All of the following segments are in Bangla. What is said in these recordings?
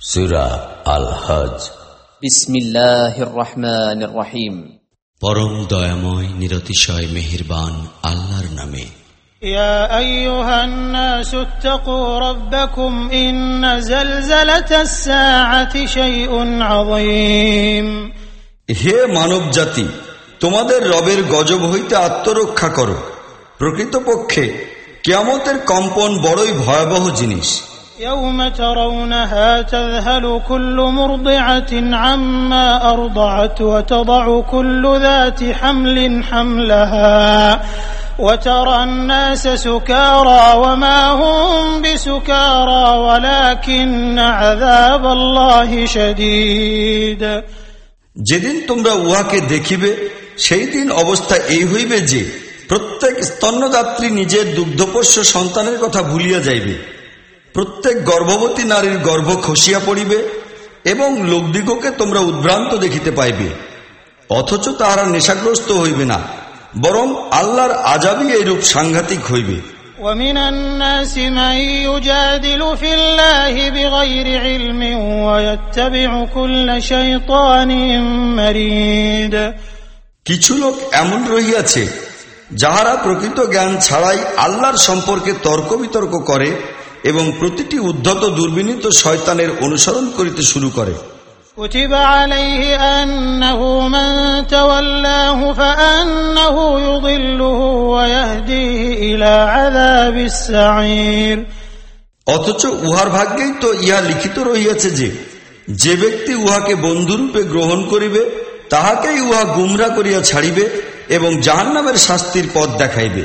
সুরা আল হজ বিসমিল্লাহির রহমানির রহিম পরম দয়াময় নিরতিশয় মেহেরবান আল্লাহর নামে يا أيها الناس اتقوا ربكم إن زلزلة الساعة شيء عظيم হে মানব জাতি তোমাদের রবের গজব হইতে আত্মরক্ষা করো প্রকৃতপক্ষে কেয়ামতের কম্পন বড়ই ভয়াবহ জিনিস يوم ترونها تذهل كل مرضعة عما أرضعت وتضع كل ذات حمل حملها وترى الناس سكارى وما هم بسكارى ولكن عذاب الله شديد যেদিন তোমরা উহাকে দেখিবে সেই দিন অবস্থা এই হইবে যে প্রত্যেক স্তন্যদাত্রী নিজের দুগ্ধপোষ্য সন্তানের কথা ভুলিয়া যাইবে প্রত্যেক গর্ভবতী নারীর গর্ভ খসিয়া পড়িবে এবং লোকদিগকে তোমরা উদ্ভ্রান্ত দেখিতে পাইবে অথচ তাহারা নেশাগ্রস্ত হইবে না বরং আল্লাহর আজাবই এইরূপ সাংঘাতিক হইবে ومن الناس من يجادل في الله بغير علم ويتبع كل شيطان مريد কিছু লোক এমন রহিয়াছে যাহারা প্রকৃত জ্ঞান ছাড়াই আল্লাহর সম্পর্কে তর্ক বিতর্ক করে এবং প্রতিটি উদ্ধত দুর্বিনীত শয়তানের অনুসরণ করিতে শুরু করে كتب عليه أنه من تولاه فأنه يضله ويهديه إلى عذاب السعير অথচ উহার ভাগ্যেই তো ইহা লিখিত রহিয়াছে যে যে ব্যক্তি উহাকে বন্ধুরূপে গ্রহণ করিবে তাহাকেই উহা গুমরা করিয়া ছাড়িবে এবং জাহান্নামের শাস্তির পথ দেখাইবে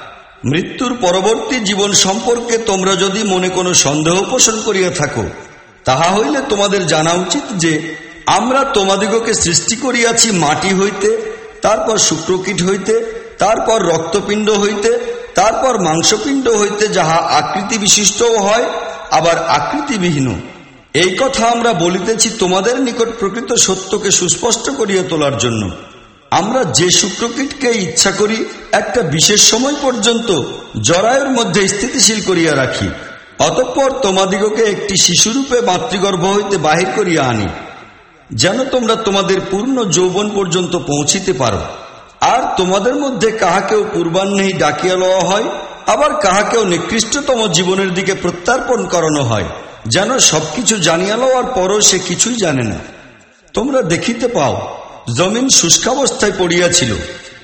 মৃত্যুর পরবর্তী জীবন সম্পর্কে তোমরা যদি মনে কোনো সন্দেহ পোষণ করিয়া থাকো, তাহা হইলে তোমাদের জানা উচিত যে আমরা তোমাদিগকে সৃষ্টি করিয়াছি মাটি হইতে, তারপর শুক্রকীট হইতে, তারপর রক্তপিণ্ড হইতে, তারপর মাংসপিণ্ড হইতে যাহা আকৃতি বিশিষ্টও হয়, আবার আকৃতিবিহীন। এই কথা আমরা বলিতেছি তোমাদের নিকট প্রকৃত সত্যকে সুস্পষ্ট করিয়া তোলার জন্য। আমরা যে শুক্রকীটকে ইচ্ছা করি, একটা বিশেষ সময় পর্যন্ত জরায়ুর মধ্যে স্থিতিশীল করিয়া রাখি। অতঃপর তোমাদিগকে একটি শিশুরূপে মাতৃগর্ভ হইতে বাহির করিয়া আনি, যেন তোমরা তোমাদের পূর্ণ যৌবন পর্যন্ত পৌঁছিতে পারো। আর তোমাদের মধ্যে কাহাকেও পূর্বাহ্নেই ডাকিয়া লওয়া হয়, আবার কাহাকেও নিকৃষ্টতম জীবনের দিকে প্রত্যার্পণ করানো হয়, যেন সবকিছু জানিয়া লওয়ার পরও সে কিছুই জানে না। তোমরা দেখিতে পাও জমিন শুষ্কাবস্থায় পড়িয়াছিল।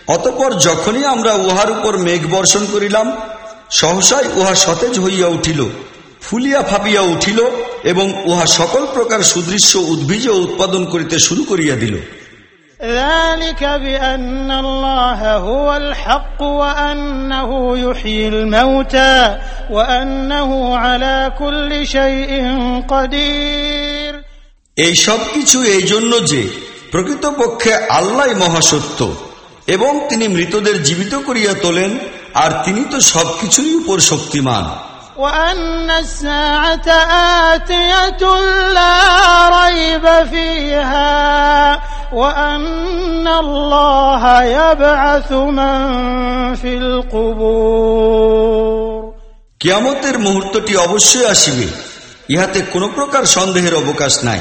অতপর যখনই আমরা উহার উপর মেঘ বর্ষণ করিলাম সহসায় উহা সতেজ হইয়া উঠিল ফুলিয়া ফাপিয়া উঠিল এবং উহা সকল প্রকার সুদৃশ্য উদ্ভিজ উৎপাদন করিতে শুরু করিয়া দিল। এই সব কিছু এই জন্য যে প্রকৃতপক্ষে আল্লাহ মহাসত্য এবং তিনি মৃতদের জীবিত করিয়া তোলেন আর তিনি তো সবকিছুই উপর শক্তিমান وأن الساعة آتية لا ريب فيها وأن الله يبعث من في القبور কিয়ামতের মুহূর্তটি অবশ্যই আসিবে ইহাতে কোনো প্রকার সন্দেহের অবকাশ নাই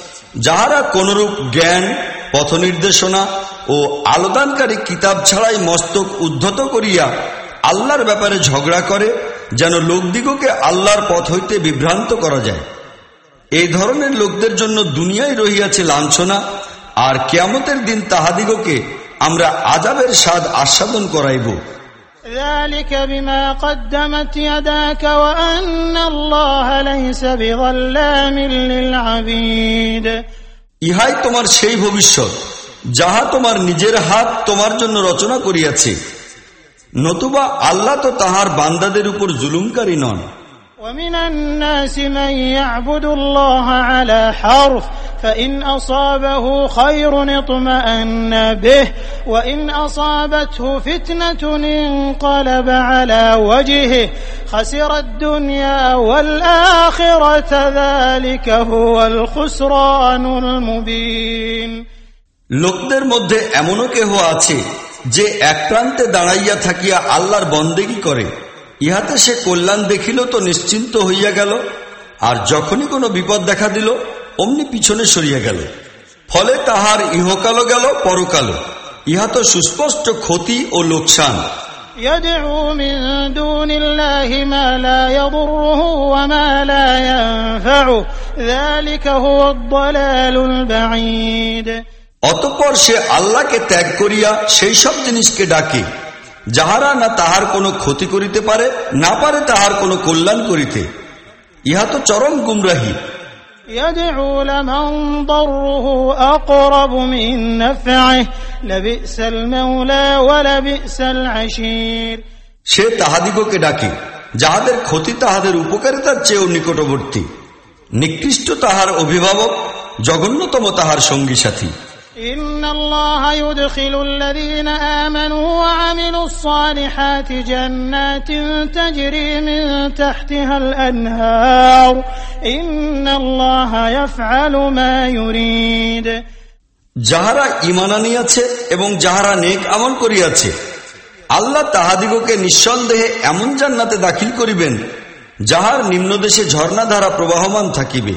যাহারা কোনরূপ জ্ঞান পথ নির্দেশনা ও আলোদানকারী কিতাব ছাড়াই মস্তক উদ্ধত করিয়া আল্লাহর ব্যাপারে ঝগড়া করে, যেন লোকদিগকে আল্লাহর পথ হইতে বিভ্রান্ত করা যায়। এই ধরনের লোকদের জন্য দুনিয়ায় রহিয়াছে লাঞ্ছনা, আর কেয়ামতের দিন তাহাদিগকে আমরা আজাবের স্বাদ আস্বাদন করাইব। ذلك بما قدمت يداك وأن الله ليس بظلام للعبيد ইহাই তোমার সেই ভবিষ্যৎ যাহা তোমার নিজের হাত তোমার জন্য রচনা করিয়াছে নতুবা আল্লাহ তো তাহার বান্দাদের উপর জুলুমকারী নন ومن الناس من يعبد الله على حرف فإن أصابه خير اطمأن به وإن أصابته فتنة انقلب على وجهه خسر الدنيا والآخرة ذلك هو الخسران المبين লোকদের মধ্যে এমনও কেহ আছে যে এক প্রান্তে দাঁড়াইয়া থাকিয়া আল্লাহর বন্দেগি করে ইহাতে সে কল্যাণ দেখিল তো নিশ্চিন্ত হইয়া গেল আর যখনই কোনো বিপদ দেখা দিল অমনি পিছনে সরিয়া গেল ফলে তাহার ইহকালো গেল পরকালো ইহা তো সুস্পষ্ট ক্ষতি ও লোকসান يدعو من دون الله ما لا يضره وما لا ينفعه ذلك هو الضلال البعيد অতঃপর সে আল্লাহকে ত্যাগ করিয়া সেই সব জিনিসকে ডাকে যাহারা না তাহার কোনো ক্ষতি করিতে পারে না পারে তাহার কোনো কল্যাণ করিতে। ইহা তো চরম গুমরাহি। সে তাহাদিগকে ডাকে যাহাদের ক্ষতি তাহাদের উপকারিতার চেয়েও নিকটবর্তী। নিকৃষ্ট তাহার অভিভাবক জঘন্যতম তাহার সঙ্গী সাথী। إن الله يدخل الذين آمنوا وعملوا الصالحات جنات تجري من تحتها الأنهار إن الله يفعل ما يريد যাহারা ইমান আনিয়াছে এবং যাহারা নেক আমল করিয়াছে আল্লাহ তাহাদিগকে নিঃসন্দেহে এমন জান্নাতে দাখিল করিবেন যাহার নিম্নদেশে ঝর্ণাধারা প্রবাহমান থাকিবে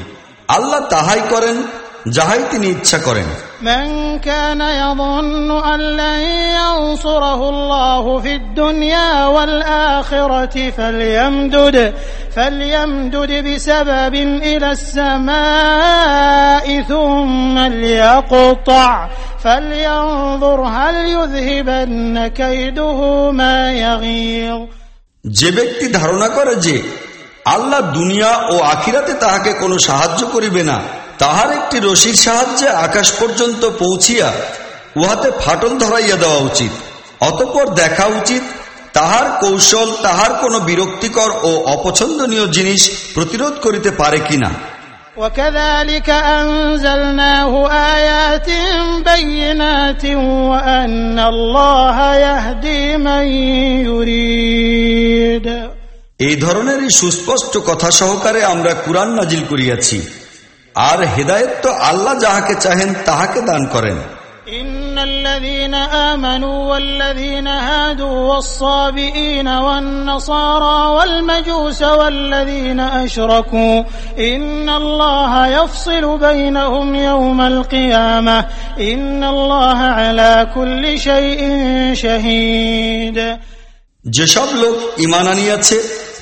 আল্লাহ তাহাই করেন যাহাই তিনি ইচ্ছা করেন من كان يظن أن لن ينصره الله في الدنيا والآخرة فليمدد فليمدد بسبب إلى السماء ثم ليقطع فلينظر هل يذهبن كيده ما يغيظ যে ব্যক্তি ধারণা করে যে আল্লাহ দুনিয়া ও আখিরাতে তাহাকে কোনো সাহায্য করিবে না তাহার একটি রশির সাহায্যে আকাশ পর্যন্ত পৌঁছিয়া উহাতে ফাটল ধরাইয়া দেওয়া উচিত অতপর দেখা উচিত তাহার কৌশল তাহার কোনো বিরক্তিকর ও অপছন্দনীয় জিনিস প্রতিরোধ করিতে পারে কিনা وكذلك أنزلناه آيات بينات وأن الله يهدي من يريد এই ধরনেরই সুস্পষ্ট কথা সহকারে আমরা কুরআন নাজিল করিয়াছি আর হেদায়েত তো আল্লাহ যাহাকে চাহেন তাহাকে দান করেন إن الذين آمنوا والذين هادوا والصابئين والنصارى والمجوس والذين أشركوا إن الله يفصل بينهم يوم القيامة إن الله على كل شيء شهيد যেসব লোক ইমান আনিয়াছে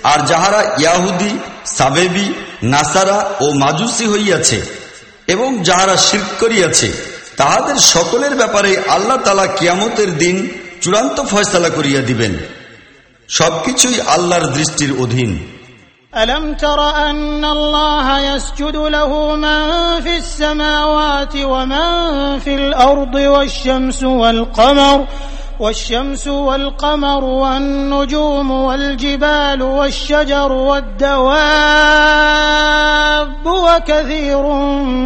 আর যাহারা ইয়াহুদি সাবেবি নাসারা ও মাজুসি হইয়াছে এবং যাহারা শির্ক করিয়াছে তাহাদের সকলের ব্যাপারে আল্লাহ তালা কিয়ামতের দিন চূড়ান্ত ফয়সালা করিয়া দিবেন সবকিছুই আল্লাহর দৃষ্টির অধীন ألم تر أن الله يسجد له من في السماوات ومن في الأرض والشمس والقمر والشمس والقمر والنجوم والجبال والشجر والدواب وكثير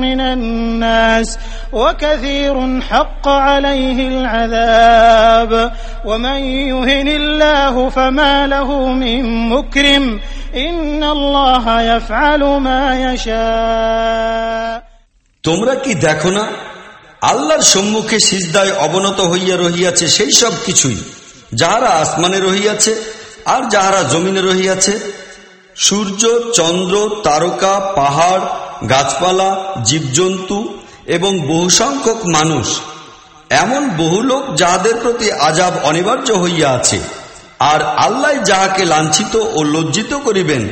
من الناس وكثير حق عليه العذاب ومن يهن الله فما له من مكرم إن الله يفعل ما يشاء তোমরা কি দেখো না আল্লাহর সম্মুখে সিজদায় অবনত হইয়া রহিয়াছে সেই সব কিছুই। যাহারা আসমানে রহিয়াছে আর যাহারা জমিনে রহিয়াছে। সূর্য, চন্দ্র, তারকা, পাহাড়, গাছপালা, জীবজন্তু এবং বহু সংখ্যক মানুষ। এমন বহু লোক যাহাদের প্রতি আজাব অনিবার্য হইয়া আছে। আর আল্লাহ যাহাকে লাঞ্ছিত ও লজ্জিত করিবেন,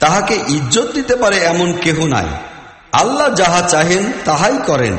তাহাকে ইজ্জত দিতে পারে এমন কেহ নাই। আল্লাহ যাহা চাহেন, তাহাই করেন।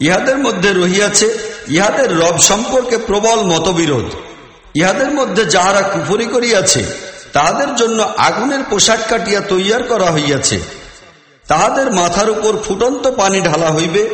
ইহাদের মধ্যে রহিয়াছে, ইহাদের রব সম্পর্কে প্রবল মতবিরোধ। ইহাদের মধ্যে যাহারা কুফরি করিয়াছে, তাহাদের জন্য আগুনের পোশাক কাটিয়া তৈয়ার করা হইয়াছে। তাহাদের মাথার উপর ফুটন্ত পানি ঢালা হইবে,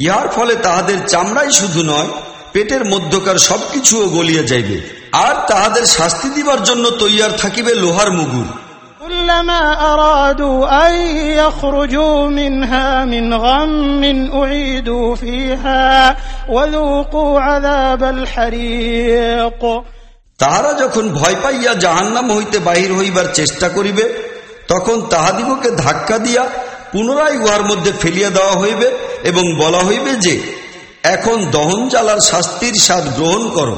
ইহার ফলে তাহাদের চামড়াই শুধু নয়, পেটের মধ্যকার সবকিছুও গলিয়া যাইবে। আর তাহাদের শাস্তি দিবার জন্য তৈয়ার থাকিবে লোহার মুগুর। كلما أرادوا أن يخرجوا منها من غم أعيدوا فيها وذوقوا عذاب الحريق তাহারা যখন ভয় পাইয়া জাহান্নাম হইতে বাহির হইবার চেষ্টা করিবে তখন তাহাদিগকে ধাক্কা দিয়া পুনরায় উহার মধ্যে ফেলিয়া দেওয়া হইবে এবং বলা হইবে যে এখন দহন জ্বালার শাস্তির স্বাদ গ্রহণ করো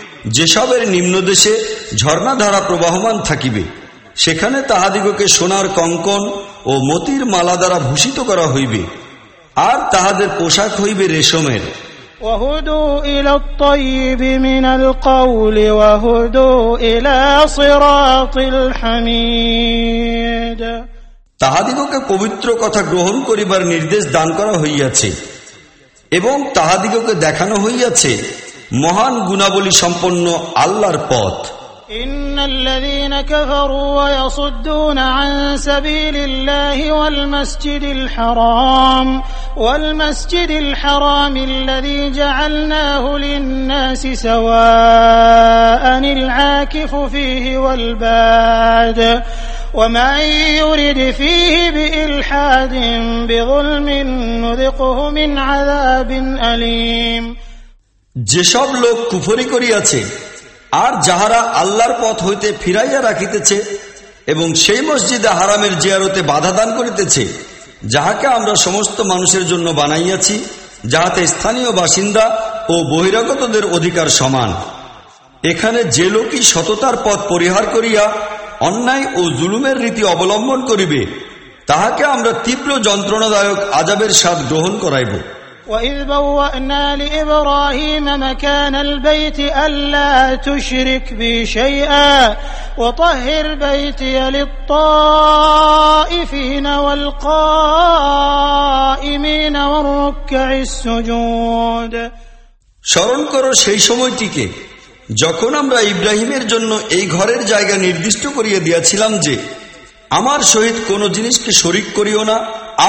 যেসবের নিম্নদেশে ঝর্ণাধারা প্রবাহমান থাকিবে সেখানে তাহাদিগকে সোনার কঙ্কন ও মতির মালা দ্বারা ভূষিত করা হইবে আর তাহাদের পোশাক হইবে রেশমের। তাহাদিগকে পবিত্র কথা গ্রহণ করিবার নির্দেশ দান করা হইয়াছে এবং তাহাদিগকে দেখানো হইয়াছে মহান গুণাবলী সম্পন্ন আল্লাহর পথ إن الذين كفروا ويصدون عن سبيل الله والمسجد الحرام والمسجد الحرام الذي جعلناه للناس سواء العاكف فيه والباد ومن يرد فيه بإلحاد بظلم نذقه من عذاب أليم যেসব লোক কুফরি করিয়াছে, আর যাহারা আল্লাহর পথ হইতে ফিরাইয়া রাখিতেছে এবং সেই মসজিদে হারামের জিয়ারতে বাধা দান করিতেছে, যাহাকে আমরা সমস্ত মানুষের জন্য বানাইয়াছি, যাহাতে স্থানীয় বাসিন্দা ও বহিরাগতদের অধিকার সমান। এখানে যে লোকই সততার পথ পরিহার করিয়া অন্যায় ও জুলুমের রীতি অবলম্বন করিবে, তাহাকে আমরা তীব্র যন্ত্রণাদায়ক আজাবের স্বাদ গ্রহণ করাইব। وإذ بوأنا لإبراهيم مكان البيت ألا تشرك بي شيئا وطهر بيتي للطائفين والقائمين والركع السجود স্মরণ করো সেই সময়টিকে যখন আমরা ইব্রাহিমের জন্য এই ঘরের জায়গা নির্দিষ্ট করিয়া দিয়াছিলাম যে আমার সহিত কোনো জিনিসকে শরিক করিও না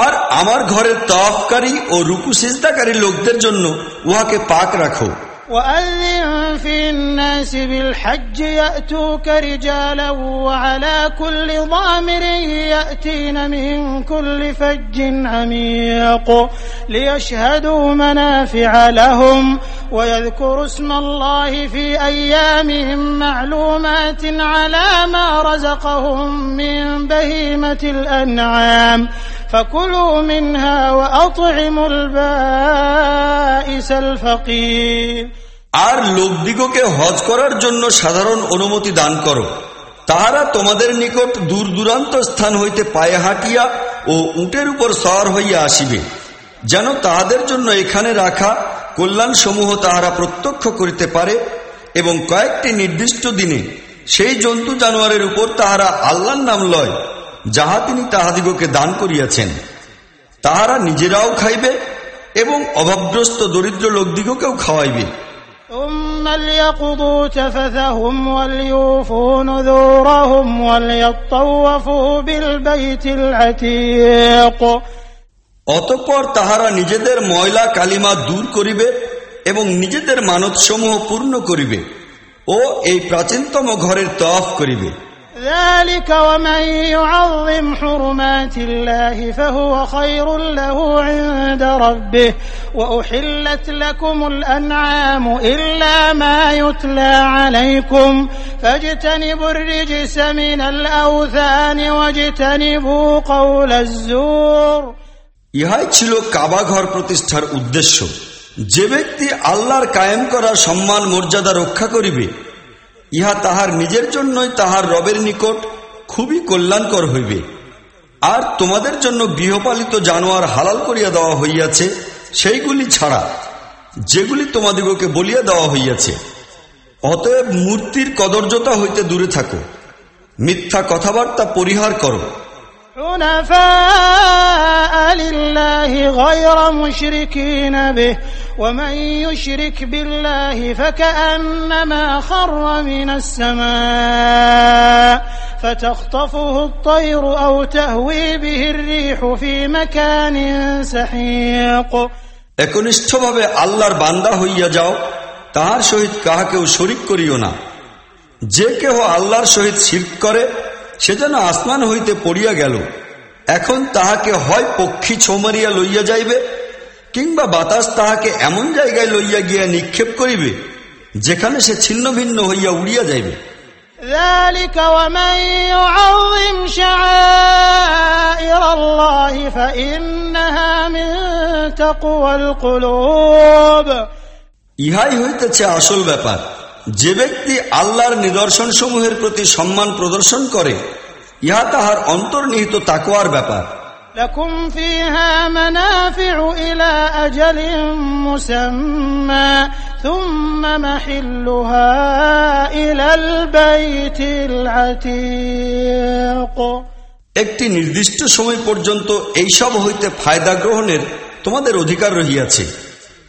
আর আমার ঘরের তফকারী ও রুকু সিজদাকারী লোকদের জন্য উহাকে পাক রাখো وأذن في الناس الناس بالحج يأتوك رجالا وعلى كل ضامر يأتين من كل فج عميق ليشهدوا منافع لهم ويذكروا اسم الله في أيام معلومات على ما رزقهم من بهيمة الأنعام فكلوا منها وأطعموا البائس الفقير আর লোকদিগকে হজ করার জন্য সাধারণ অনুমতি দান করো তাহারা তোমাদের নিকট দূর দূরান্ত স্থান হইতে পায়ে হাঁটিয়া ও উটের উপর সওয়ার হইয়া আসিবে যেন তাহাদের জন্য এখানে রাখা কল্যাণ সমূহ তাহারা প্রত্যক্ষ করিতে পারে এবং কয়েকটি নির্দিষ্ট দিনে সেই জন্তু জানোয়ারের উপর তাহারা আল্লাহর নাম লয় যাহা তিনি তাহাদিগকে দান করিয়াছেন তাহারা নিজেরাও খাইবে এবং অভাবগ্রস্ত দরিদ্র লোকদিগকেও খাওয়াইবে। অতপর তাহারা নিজেদের ময়লা কালিমা দূর করিবে এবং নিজেদের মানত সমূহ পূর্ণ করিবে ও এই প্রাচীনতম ঘরের তফ করিবে। ذلك ومن يعظم حرمات الله فهو خير له عند ربه وأحلت لكم الأنعام إلا ما يتلى عليكم فاجتنبوا الرجس من الأوثان واجتنبوا قول الزور ইহাই ছিল কাবা ঘর প্রতিষ্ঠার উদ্দেশ্য যে ব্যক্তি আল্লাহর কায়েম করা সম্মান মর্যাদা রক্ষা করিবে ইহা তাহার নিজের জন্যই তাহার রবের নিকট খুবই কল্যাণকর হইবে। আর তোমাদের জন্য গৃহপালিত জানোয়ার হালাল করিয়া দেওয়া হইয়াছে, সেইগুলি ছাড়া যেগুলি তোমাদিগকে বলিয়া দেওয়া হইয়াছে। অতএব মূর্তির কদর্যতা হইতে দূরে থাকো। মিথ্যা কথাবার্তা পরিহার করো। حنفاء لله غير مشركين به ومن يشرك بالله فكأنما خر من السماء فتخطفه الطير أو تهوي به الريح في مكان سحيق একনিষ্ঠভাবে আল্লাহর বান্দা হইয়া যাও তাহার সহিত কাহাকেও শরিক করিও না যে কেহ আল্লাহর সহিত শির্ক করে সে যেন আসমান হইতে পড়িয়া গেল এখন তাহাকে হয় পক্ষী ছৌমারিয়া লইয়া যাইবে কিংবা বাতাস তাহাকে এমন জায়গায় লইয়া গিয়া নিক্ষেপ করিবে যেখানে সে ছিন্ন ভিন্ন হইয়া উড়িয়া যাইবে ذلك ومن يعظم شعائر الله فإنها من تقوى القلوب ইহাই হইতেছে আসল ব্যাপার যে ব্যক্তি আল্লাহর নিদর্শন সমূহের প্রতি সম্মান প্রদর্শন করে ইহা তাহার অন্তর্নিহিত তাকোয়ার ব্যাপার لكم فيها منافع إلى أجل مسمى ثم محلها إلى البيت العتيق একটি নির্দিষ্ট সময় পর্যন্ত এইসব হইতে ফায়দা গ্রহণের তোমাদের অধিকার রহিয়াছে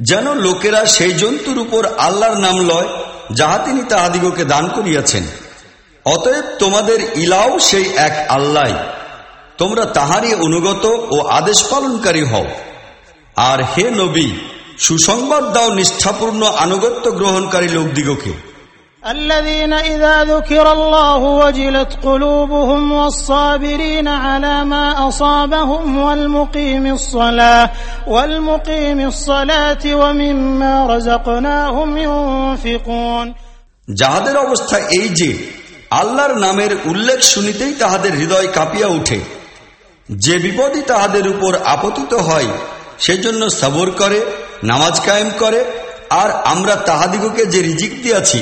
যেন লোকেরা সেই জন্তুর উপর আল্লাহর নাম লয়, যাহা তিনি তাহাদিগকে দান করিয়াছেন। অতএব তোমাদের ইলাও সেই এক আল্লাহ। তোমরা তাহারই অনুগত ও আদেশ পালনকারী হও। আর হে নবী, সুসংবাদ দাও নিষ্ঠাপূর্ণ আনুগত্য গ্রহণকারী লোকদিগকে। الذين إذا ذكر الله وجلت قلوبهم والصابرين على ما أصابهم والمقيم الصلاة والمقيم الصلاة ومما رزقناهم ينفقون যাহাদের অবস্থা এই যে আল্লাহর নামের উল্লেখ শুনিতেই তাহাদের হৃদয় কাঁপিয়া উঠে যে বিপদই তাহাদের উপর আপতিত হয় সেজন্য সবর করে নামাজ কায়েম করে আর আমরা তাহাদিগকে যে রিজিক দিয়াছি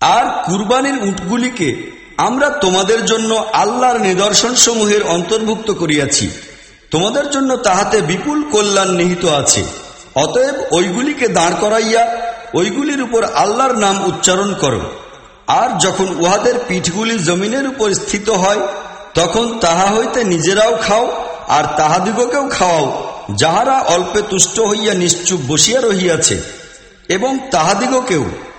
আর কুরবানির উটগুলিকে আমরা তোমাদের জন্য আল্লাহর নিদর্শন সমূহের অন্তর্ভুক্ত করিয়াছি। তোমাদের জন্য তাহাতে বিপুল কল্যাণ নিহিত আছে। অতএব ওইগুলিকে দাঁড় করাইয়া ওইগুলির উপর আল্লাহর নাম উচ্চারণ করো। আর যখন উহাদের পিঠগুলি জমিনের উপর স্থিত হয়, তখন তাহা হইতে নিজেরাও খাও আর তাহাদিগকেও খাওয়াও, যাহারা অল্পে তুষ্ট হইয়া নিশ্চুপ বসিয়া রহিয়াছে, এবং তাহাদিগকেও।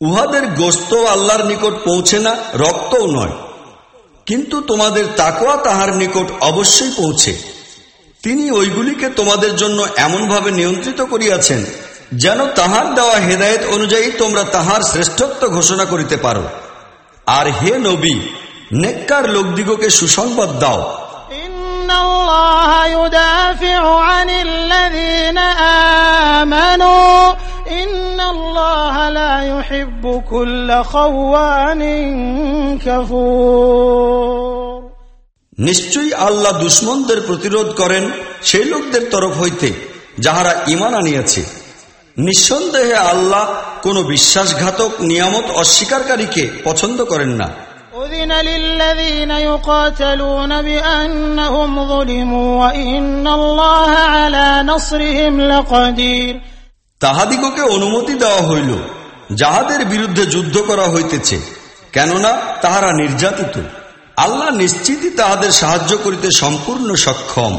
উহাদের গোস্ত আল্লাহর নিকট পৌঁছে না, রক্তও নয়। কিন্তু তোমাদের তাকোয়া তাহার নিকট অবশ্যই পৌঁছে। তিনি ওইগুলিকে তোমাদের জন্য এমনভাবে নিয়ন্ত্রিত করিয়াছেন, যেন তাহার দেওয়া হেদায়ত অনুযায়ী তোমরা তাহার শ্রেষ্ঠত্ব ঘোষণা করিতে পারো। আর হে নবী, নেককার লোকদিগকে সুসংবাদ দাও। আনিল্লাযীনা আমানু। الله لا يحب كل خوان كفور নিশ্চয়ই আল্লাহ দুশ্মনদের প্রতিরোধ করেন সেই লোকদের তরফ হইতে যাহারা ইমান আনিয়াছে নিঃসন্দেহে আল্লাহ কোন বিশ্বাসঘাতক নিয়ামত অস্বীকারীকে পছন্দ করেন না أذن للذين يقاتلون بأنهم ظلموا وإن الله على نصرهم لقدير তাহাদিগকে অনুমতি দেওয়া হইল, যাহাদের বিরুদ্ধে যুদ্ধ করা হইতেছে, কেননা তাহারা নির্যাতিত। আল্লাহ নিশ্চিতই তাহাদের সাহায্য করিতে সম্পূর্ণ সক্ষম।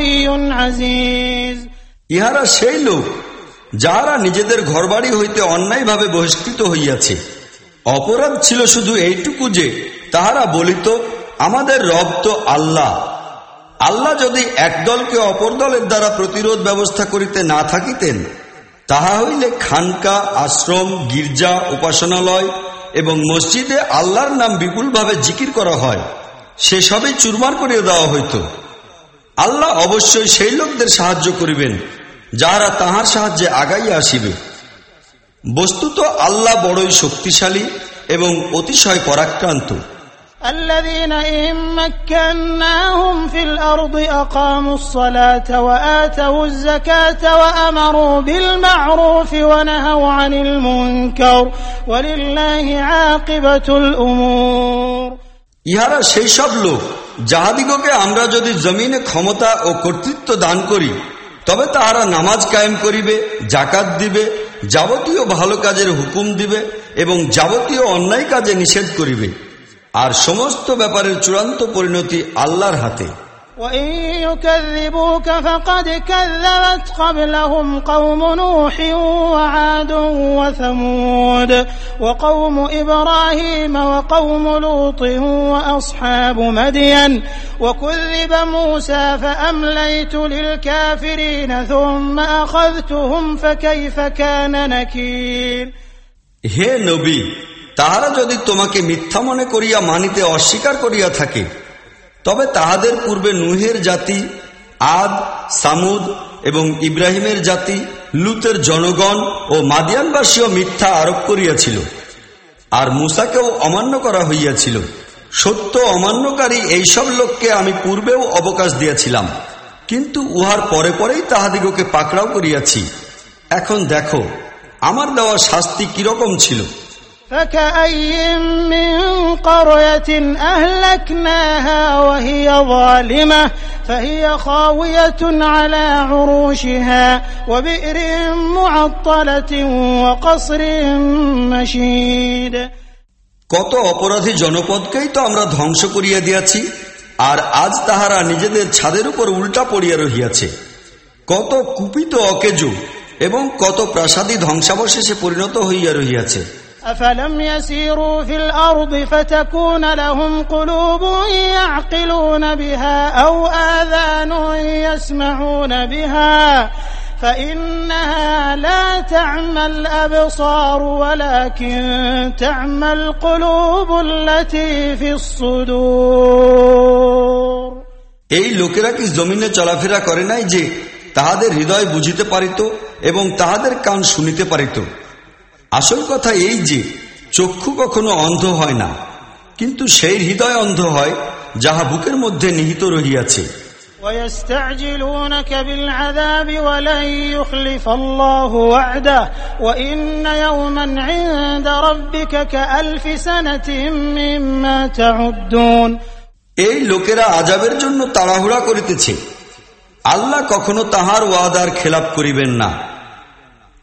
ইহারা সেই লোক, যাহারা নিজেদের ঘরবাড়ি হইতে অন্যায়ভাবে বহিষ্কৃত হইয়াছে। অপরাধ ছিল শুধু এইটুকু যে, তাহারা বলিত, আমাদের রব তো আল্লাহ। আল্লাহ যদি এক দলকে অপর দলের দ্বারা প্রতিরোধ ব্যবস্থা করিতে না থাকিতেন, তাহা হইলে খানকা, আশ্রম, গির্জা, উপাসনালয় এবং মসজিদে আল্লাহর নাম বিপুলভাবে জিকির করা হয়। সেসবই চুরমার করিয়ে দেওয়া হইত। আল্লাহ অবশ্যই সেই লোকদের সাহায্য করিবেন যাহারা তাহার সাহায্যে আগাইয়া আসিবে বস্তুত আল্লাহ বড়ই শক্তিশালী এবং অতিশয় পরাক্রান্ত الذين إن مكناهم في الأرض أقاموا الصلاة وآتوا الزكاة وأمروا بالمعروف ونهوا عن المنكر ولله عاقبة الأمور ইহারা সেই সব লোক যাহাদিগকে আমরা যদি জমিনে ক্ষমতা ও কর্তৃত্ব দান করি, তবে তাহারা নামাজ কায়েম করিবে জাকাত দিবে, যাবতীয় ভালো কাজের হুকুম দিবে এবং যাবতীয় অন্যায় কাজে নিষেধ করিবে। আর সমস্ত ব্যাপারের চূড়ান্ত পরিণতি আল্লাহর হাতে। وإن يكذبوك فقد كذبت قبلهم قوم نوح وعاد وثمود وقوم إبراهيم وقوم لوط وأصحاب مدين وكذب موسى فأمليت للكافرين ثم أخذتهم فكيف كان نكير হে নবী তাহারা যদি তোমাকে মিথ্যা মনে করিয়া মানিতে অস্বীকার করিয়া থাকে তবে তাহাদের পূর্বে নুহের জাতি, আদ, সামুদ এবং ইব্রাহিমের জাতি, লুতের জনগণ ও মাদিয়ানবাসীও মিথ্যা আরোপ করিয়াছিল। আর মুসাকেও অমান্য করা হইয়াছিল। সত্য অমান্যকারী এইসব লোককে আমি পূর্বেও অবকাশ দিয়াছিলাম। কিন্তু উহার পরে পরেই তাহাদিগকে পাকড়াও করিয়াছি। এখন দেখো, আমার দেওয়া শাস্তি কীরকম ছিল? فكأي من قرية أهلكناها وهي ظالمة فهي خاوية على عروشها وبئر معطلة وقصر مشيد কত অপরাধী জনপদকেই তো আমরা ধ্বংস করিয়া দিয়াছি আর আজ তাহারা নিজেদের ছাদের উপর উল্টা পড়িয়া রহিয়াছে কত কুপিত অকেজু এবং কত প্রাসাদী ধ্বংসাবশেষে পরিণত হইয়া রহিয়াছে أفلم يسيروا في الأرض فتكون لهم قلوب يعقلون بها أو آذان يسمعون بها فإنها لا تعمى الأبصار ولكن تعمى القلوب التي في الصدور এই লোকেরা কি জমিনে চলাফেরা করে নাই যে তাহাদের হৃদয় বুঝিতে পারিত এবং তাহাদের কান শুনিতে পারিত আসল কথা এই যে চক্ষু কখনো অন্ধ হয় না কিন্তু সেই হৃদয় অন্ধ হয় যাহা বুকের মধ্যে নিহিত রহিয়াছে ويستعجلونك بالعذاب ولن يخلف الله وعده وإن يوما عند ربك كألف سنة مما تعدون এই লোকেরা আজাবের জন্য তাড়াহুড়া করিতেছে আল্লাহ কখনো তাহার ওয়াদার খেলাপ করিবেন না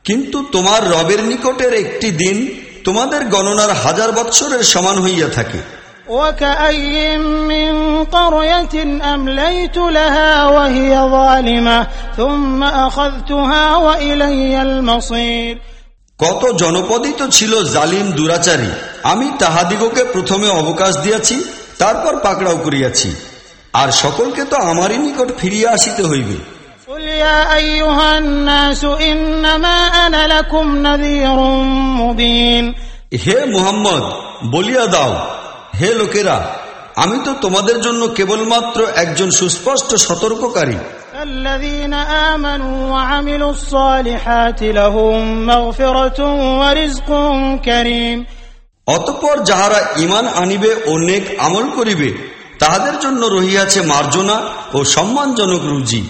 কিন্তু তোমার রবের নিকটের একটি দিন তোমাদের গণনার হাজার বৎসরের সমান হইয়া থাকে وكأي من قرية أمليت لها وهي ظالمة ثم أخذتها وإلي المصير কত জনপদই তো ছিল জালিম দুরাচারী আমি তাহাদিগকে প্রথমে অবকাশ দিয়াছি তারপর পাকড়াও করিয়াছি আর সকলকে তো আমারই নিকট ফিরিয়া আসিতে হইবে قل يا أيها الناس إنما أنا لكم نذير مبين হে মুহাম্মদ বলিয়া দাও হে লোকেরা আমি তো তোমাদের জন্য কেবলমাত্র একজন সুস্পষ্ট সতর্ককারী الذين آمنوا وعملوا الصالحات لهم مغفرة ورزق كريم অতঃপর যাহারা ইমান আনিবে ও নেক আমল করিবে তাহাদের জন্য রহিয়াছে মার্জনা ও সম্মানজনক রুজি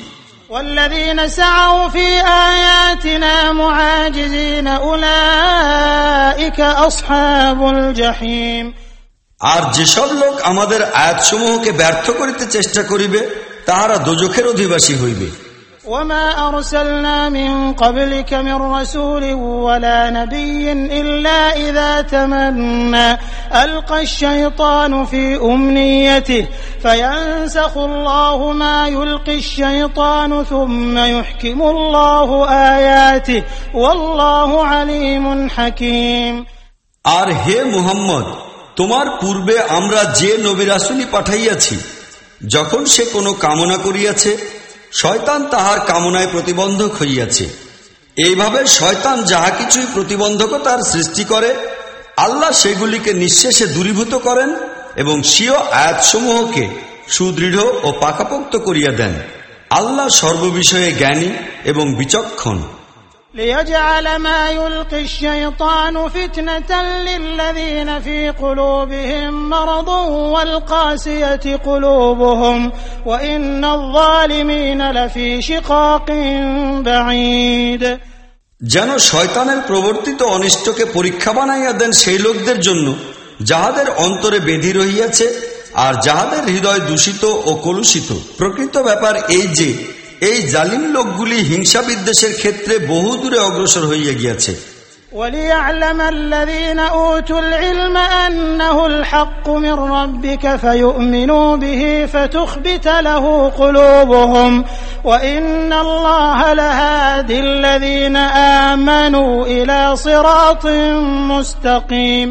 والذين سعوا في آياتنا معاجزين أولئك أصحاب الجحيم আর যেসব লোক আমাদের আয়াতসমূহকে ব্যর্থ করিতে চেষ্টা করিবে তাহারা দোজখের অধিবাসী হইবে وما أرسلنا من قبلك من رسول ولا نبي إلا إذا تمنى ألقى الشيطان في أمنيته فينسخ الله ما يلقي الشيطان ثم يحكم الله آياته والله عليم حكيم আর হে মুহাম্মদ তোমার পূর্বে আমরা যে নবিরাসুলি পাঠাইয়াছি যখন সে কোনো কামনা করিয়াছে শয়তান তাহার কামনায় প্রতিবন্ধক হইয়াছে। এইভাবে শয়তান যাহা কিছুই প্রতিবন্ধকতার সৃষ্টি করে, আল্লাহ সেগুলিকে নিঃশেষে দূরীভূত করেন এবং স্বীয় আয়াতসমূহকে সুদৃঢ় ও পাকাপোক্ত করিয়া দেন। আল্লাহ সর্ববিষয়ে জ্ঞানী এবং বিচক্ষণ। ليجعل ما يلقي الشيطان فتنة للذين في قلوبهم مرض والقاسية قلوبهم وإن الظالمين لفي شقاق بعيد যেন শয়তানের প্রবর্তিত অনিষ্টকে পরীক্ষা বানাইয়া দেন সেই লোকদের জন্য যাহাদের অন্তরে বেধি রহিয়াছে আর যাহাদের হৃদয় দূষিত ও কলুষিত প্রকৃত ব্যাপার এই যে এই জালিম লোকগুলি হিংসা বিদ্বেষের ক্ষেত্রে বহু দূরে অগ্রসর হইয়া গিয়াছে وليعلم الذين أوتوا العلم أنه الحق من ربك فيؤمنوا به فتخبت له قلوبهم وإن الله لهادي الذين آمنوا إلى صراط مستقيم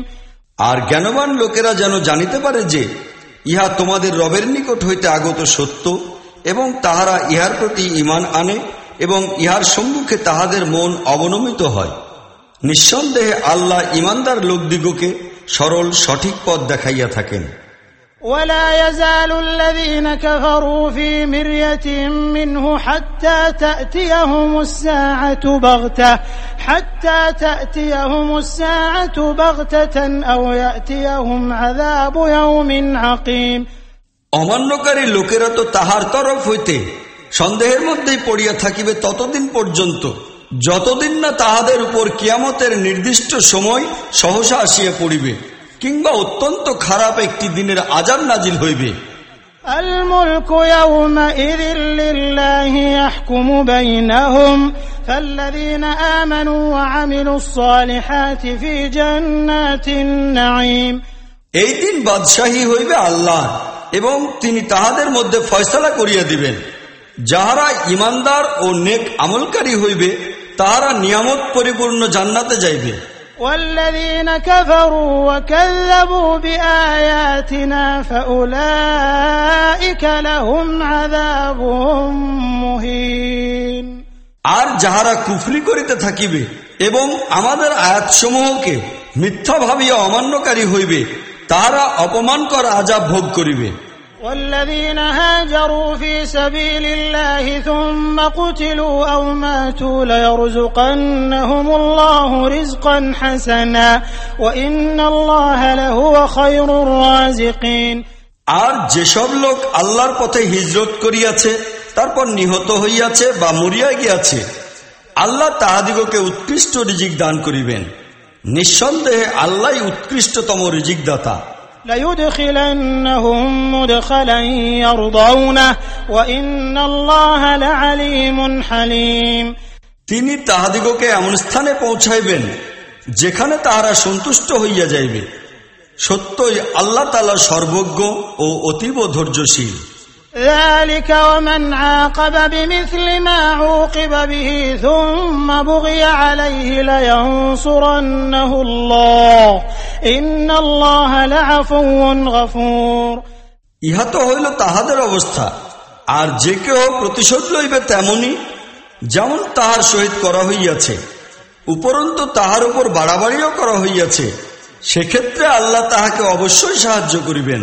আর জ্ঞানবান লোকেরা যেন জানিতে পারে যে ইহা তোমাদের রবের নিকট হইতে আগত সত্য এবং তাহারা ইহার প্রতি ইমান আনে এবং ইহার সম্মুখে তাহাদের মন অবনমিত হয় নিঃসন্দেহে আল্লাহ ইমানদার লোকদিগকে সরল সঠিক পথ দেখাইয়া থাকেন ولا يزال الذين كفروا في مرية منه حتى تأتيهم الساعة بغتة حتى تأتيهم الساعة بغتة أو يأتيهم عذاب يوم عقيم অমান্যকারী লোকেরা তো তাহার তরফ হইতে সন্দেহের মধ্যেই পড়িয়া থাকিবে ততদিন পর্যন্ত যতদিন না তাহাদের উপর কিয়ামতের নির্দিষ্ট সময় সহসা আসিয়া পড়িবে কিংবা অত্যন্ত খারাপ একটি দিনের আজাব নাজিল হইবে الملك يومئذ لله يحكم بينهم فالذين آمنوا وعملوا الصالحات في جنات النعيم এই দিন বাদশাহী হইবে আল্লাহ এবং তিনি তাহাদের মধ্যে ফয়সালা করিয়া দিবেন যাহারা ইমানদার ও নেক আমলকারী হইবে তাহারা নিয়ামত পরিপূর্ণ জান্নাতে যাইবে والذين كفروا وكذبوا بآياتنا فأولئك لهم عذاب مهين আর যাহারা কুফরি করিতে থাকিবে এবং আমাদের আয়াতসমূহকে মিথ্যা ভাবিয়া অমান্যকারী হইবে তাহারা অপমান করা আজাব ভোগ করিবে والذين هاجروا في سبيل الله ثم قتلوا أو ماتوا ليرزقنهم الله رزقا حسنا وإن الله لهو خير الرازقين আর যেসব লোক আল্লাহর পথে হিজরত করিয়াছে তারপর নিহত হইয়াছে বা মরিয়া গিয়াছে আল্লাহ তাহাদিগকে উৎকৃষ্ট রিজিক দান করিবেন নিঃসন্দেহে আল্লাহ উৎকৃষ্টতম রিজিকদাতা। তিনি তাহাদিগকে এমন স্থানে পৌঁছাইবেন যেখানে তাহারা সন্তুষ্ট হইয়া যাইবে। সত্যই আল্লাহ তালা সর্বজ্ঞ ও অতীব ধৈর্যশীল। ذلك ومن عاقب بمثل ما عوقب به ثم بغي عليه لينصرنه الله إن الله لعفو غفور ইহা তো হইল তাহাদের অবস্থা আর যে কেহ প্রতিশোধ লইবে তেমনি যেমন তাহার সহিত করা হইয়াছে উপরন্তু তাহার উপর বাড়াবাড়িও করা হইয়াছে সেক্ষেত্রে আল্লাহ তাহাকে অবশ্যই সাহায্য করিবেন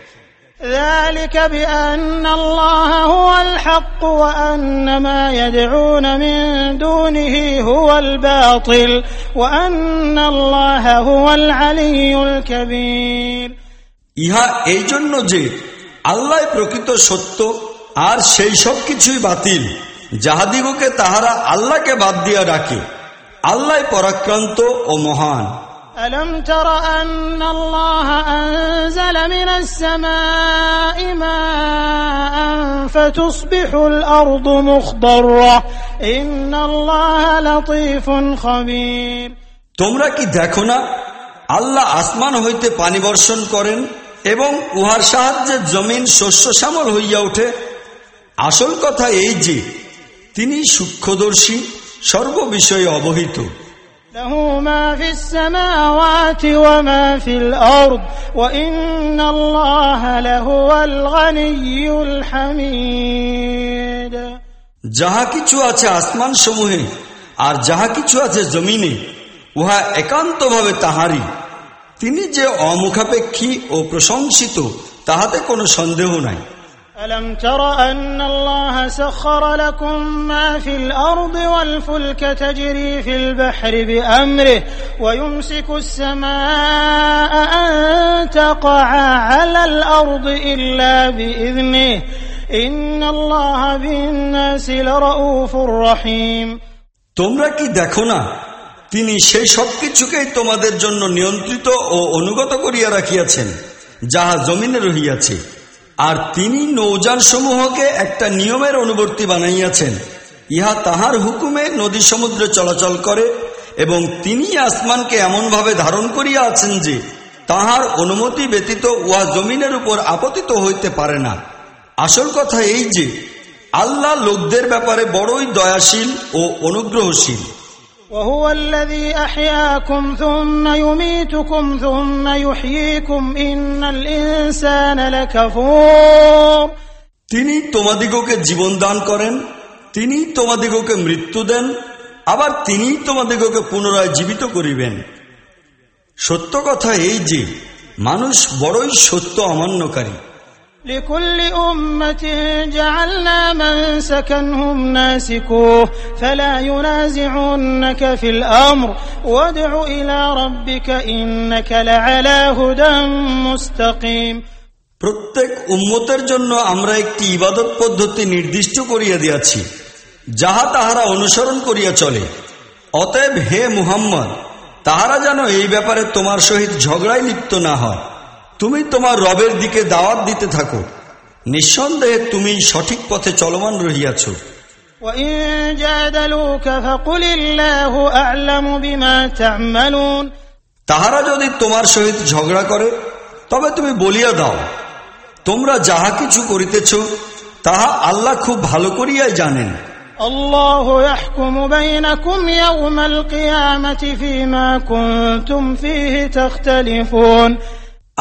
ذلك بأن الله هو الحق وأن ما يدعون من دونه هو الباطل وأن الله هو العلي الكبير ইহা এই জন্য যে আল্লাহ প্রকৃত সত্য আর সেই সব কিছুই বাতিল যাহাদিগকে তাহারা আল্লাহকে বাদ দিয়া ডাকে আল্লাহ পরাক্রান্ত ও মহান ألم تر أن الله أنزل من السماء ماء فتصبح الأرض مخضرة إن الله لطيف خبير তোমরা কি দেখো না আল্লাহ আসমান হইতে পানি বর্ষণ করেন এবং উহার সাহায্যে জমিন শস্য শ্যামল হইয়া ওঠে আসল কথা এই যে তিনি সূক্ষ্মদর্শী সর্ববিষয়ে অবহিত له ما في السماوات وما في الأرض وإن الله لهو الغني الحميد যাহা কিছু আছে আসমান সমূহে আর যাহা কিছু আছে জমিনে উহা একান্তভাবে তাহারই তিনি যে অমুখাপেক্ষী ও প্রশংসিত তাহাতে কোনো সন্দেহ নাই ألم تر أن الله سخر لكم ما في الأرض والفلك تجري في البحر بأمره ويمسك السماء أن تقع على الأرض إلا بإذنه إن الله بالناس لرؤوف رحيم তোমরা কি দেখো না তিনি সেই সব কিছুকেই তোমাদের জন্য নিয়ন্ত্রিত ও অনুগত করিয়া রাখিয়াছেন যাহা জমিনে রহিয়াছে আর তিনি নৌযান সমূহকে একটা নিয়মের অনুবর্তী বানাইয়াছেন। ইহা তাহার হুকুমে নদী সমুদ্রে চলাচল করে এবং তিনি আসমানকে এমনভাবে ধারণ করিয়া আছেন যে তাহার অনুমতি ব্যতীত উহা জমিনের উপর আপতিত হইতে পারে না। আসল কথা এই যে, আল্লাহ লোকদের ব্যাপারে বড়ই দয়াশীল ও অনুগ্রহশীল। وهو الذي أحياكم ثم يميتكم ثم يحييكم إن الإنسان لكفور তিনি তোমাদিগকে জীবন দান করেন তিনি তোমাদিগকে মৃত্যু দেন আবার তিনি তোমাদিগকে পুনরায় জীবিত করিবেন সত্য কথা এই যে মানুষ বড়ই সত্য অমান্যকারী لكل أمة جعلنا منسكا هم ناسكوه فلا ينازعنك في الأمر وادع إلى ربك إنك لعلى هدى مستقيم প্রত্যেক উম্মতের জন্য আমরা একটি ইবাদত পদ্ধতি নির্দিষ্ট করিয়া দিয়াছি যাহা তাহারা অনুসরণ করিয়া চলে অতএব হে মুহাম্মদ তাহারা যেন এই ব্যাপারে তোমার সহিত ঝগড়ায় লিপ্ত না হয় তুমি তোমার রবের দিকে দাওয়াত দিতে থাকো। নিঃসন্দেহে তুমি সঠিক পথে চলমান রহিয়াছ। তাহারা যদি তোমার সহিত ঝগড়া করে তবে তুমি বলিয়া দাও তোমরা যাহা কিছু করিতেছ তাহা আল্লাহ খুব ভালো করিয়াই জানেন। আল্লাহ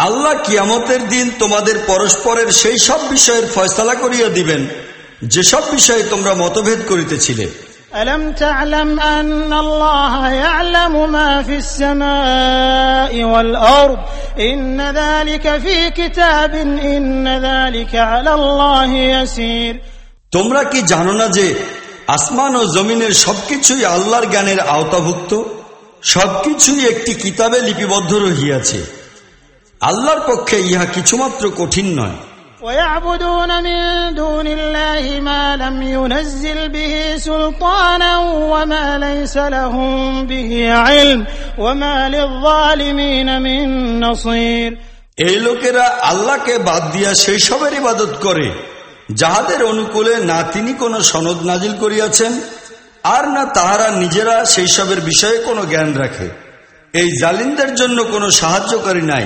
আল্লাহ কিয়ামতের দিন তোমাদের পরস্পরের সেই সব বিষয়ের ফয়সলা করিয়া দিবেন যেসব বিষয়ে তোমরা মতভেদ করিতেছিলে। তোমরা কি জানো না যে আসমান ও জমিনের সবকিছুই আল্লাহর জ্ঞানের আওতাভুক্ত? সবকিছুই একটি কিতাবে লিপিবদ্ধ রহিয়াছে। আল্লাহর পক্ষে ইহা কিছুমাত্র কঠিন নয় ويعبدون من دون الله ما لم ينزل به سلطانا وما ليس لهم به علم وما للظالمين من نصير এই লোকেরা আল্লাহকে বাদ দিয়া সেই সবের ইবাদত করে যাহাদের অনুকূলে না তিনি কোনো সনদ নাজিল করিয়াছেন আর না তাহারা নিজেরা সেই সবের বিষয়ে কোনো জ্ঞান রাখে এই জালিমদের জন্য কোনো সাহায্যকারী নাই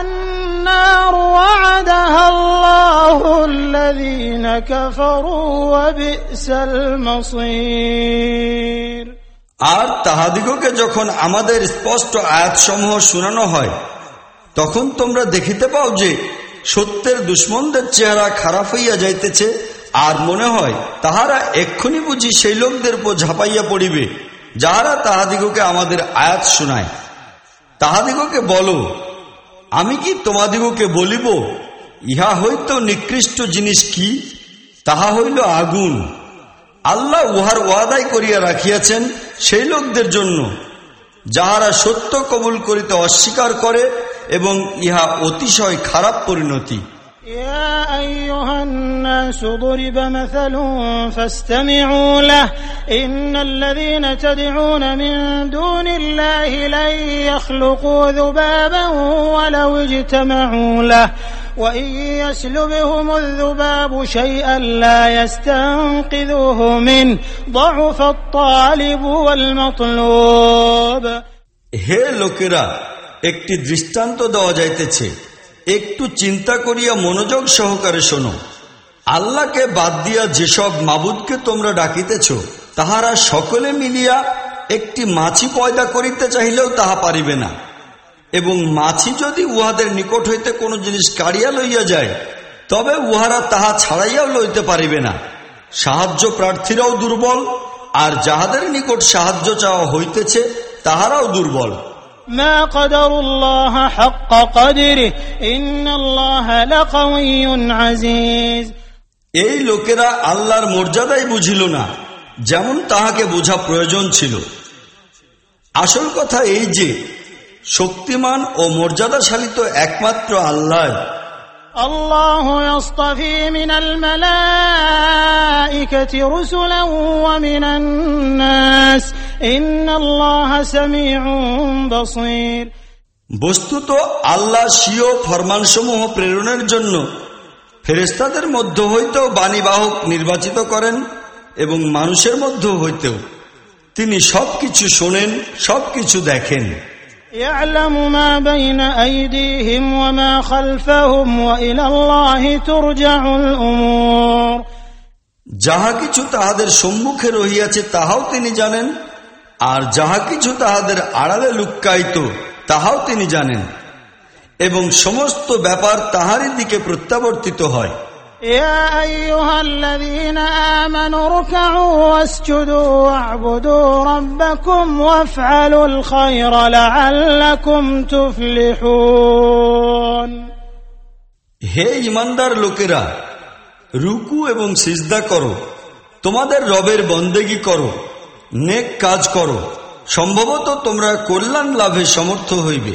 النار وعدها الله الذين كفروا وبئس المصير আর তাহাদিগকে যখন আমাদের স্পষ্ট আয়াতসমূহ শোনানো হয় তখন তোমরা দেখিতে পাও যে সত্যের দুশ্মনদের চেহারা খারাপ হইয়া যাইতেছে আর মনে হয় তাহারা এক্ষুনি বুঝি সেই লোকদের উপর ঝাঁপাইয়া পড়িবে যাহারা তাহাদিগকে আমাদের আয়াত শোনায় তাহাদিগকে বলো আমি কি তোমাদিগকে বলিব, ইহা হইত নিকৃষ্ট জিনিস কি? তাহা হইল আগুন। আল্লাহ উহার ওয়াদাই করিয়া রাখিয়াছেন সেই লোকদের জন্য, যাহারা সত্য কবুল করিতে অস্বীকার করে এবং ইহা অতিশয় খারাপ পরিণতি। يا أيها الناس ضرب مثل فاستمعوا له إن الذين تدعون من دون الله لن يخلقوا ذبابا ولو اجتمعوا له وإن يسلبهم الذباب شيئا لا يستنقذوه منه ضعف الطالب والمطلوب হে লোকেরা একটি দৃষ্টান্ত দেওয়া যাইতেছে একটু চিন্তা করিয়া মনোযোগ সহকারে শোনো আল্লাহকে বাদ দিয়া যেসব মাবুদকে তোমরা ডাকিতেছ তাহারা সকলে মিলিয়া একটি মাছি পয়দা করিতে চাহিলেও তাহা পারিবে না এবং মাছি যদি উহাদের নিকট হইতে কোনো জিনিস কাড়িয়া লইয়া যায় তবে উহারা তাহা ছাড়াইয়াও লইতে পারিবে না সাহায্য প্রার্থীরাও দুর্বল আর যাহাদের নিকট সাহায্য চাওয়া হইতেছে তাহারাও দুর্বল ما قدر الله حق قدره إن الله لقوي عزيز এই লোকেরা আল্লাহর মর্যাদাই বুঝিল না যেমন তাহাকে বোঝা প্রয়োজন ছিল আসল কথা এই যে শক্তিমান ও মর্যাদাশালী তো একমাত্র আল্লাহ الله يصطفي من الملائكة رسلا ومن الناس إن الله سميع بصير বস্তুত আল্লাহ স্বীয় ফরমানসমূহ প্রেরণের জন্য ফেরেস্তাদের মধ্য হইতেও বাণীবাহক নির্বাচিত করেন এবং মানুষের মধ্য হইতেও তিনি সবকিছু শোনেন সবকিছু দেখেন। যাহা কিছু তাহাদের সম্মুখে রহিয়াছে তাহাও তিনি জানেন আর যাহা কিছু তাহাদের আড়ালে লুক্কায়িত তাহাও তিনি জানেন। এবং সমস্ত ব্যাপার তাহারই দিকে প্রত্যাবর্তিত হয় يا أيها الذين آمنوا اركعوا واسجدوا واعبدوا ربكم وافعلوا الخير لعلكم تفلحون হে ইমানদার লোকেরা রুকু এবং সিজদা করো তোমাদের রবের বন্দেগি করো নেক কাজ করো সম্ভবত তোমরা কল্যাণ লাভে সমর্থ হইবে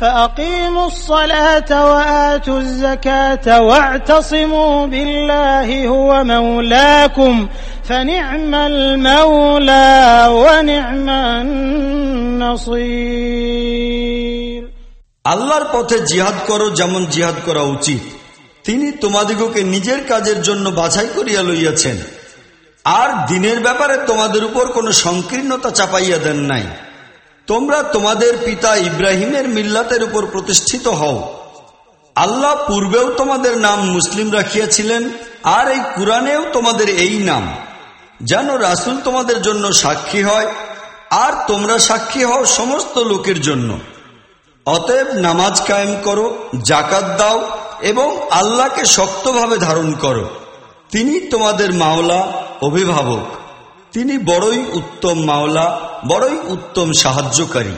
فأقيموا الصلاة وآتوا الزكاة واعتصموا بالله هو مولاكم فنعم المولى ونعم النصير আল্লাহর পথে জিহাদ করো যেমন জিহাদ করা উচিত তিনি তোমাদিগকে নিজের কাজের জন্য বাছাই করিয়া লইয়াছেন আর দিনের ব্যাপারে তোমাদের উপর কোনো সংকীর্ণতা চাপাইয়া দেন নাই তোমরা তোমাদের পিতা ইব্রাহিমের মিল্লাতের উপর প্রতিষ্ঠিত হও। আল্লাহ পূর্বেও তোমাদের নাম মুসলিম রাখিয়াছিলেন, আর এই কুরআনেও তোমাদের এই নাম। যেন রাসুল তোমাদের জন্য সাক্ষী হয়, আর তোমরা সাক্ষী হও সমস্ত লোকের জন্য। অতএব নামাজ কায়েম করো জাকাত দাও এবং আল্লাহকে শক্তভাবে ধারণ করো। তিনি তোমাদের মাওলা, অভিভাবক। তিনি বড়ই উত্তম মাওলা বড়ই উত্তম সাহায্যকারী।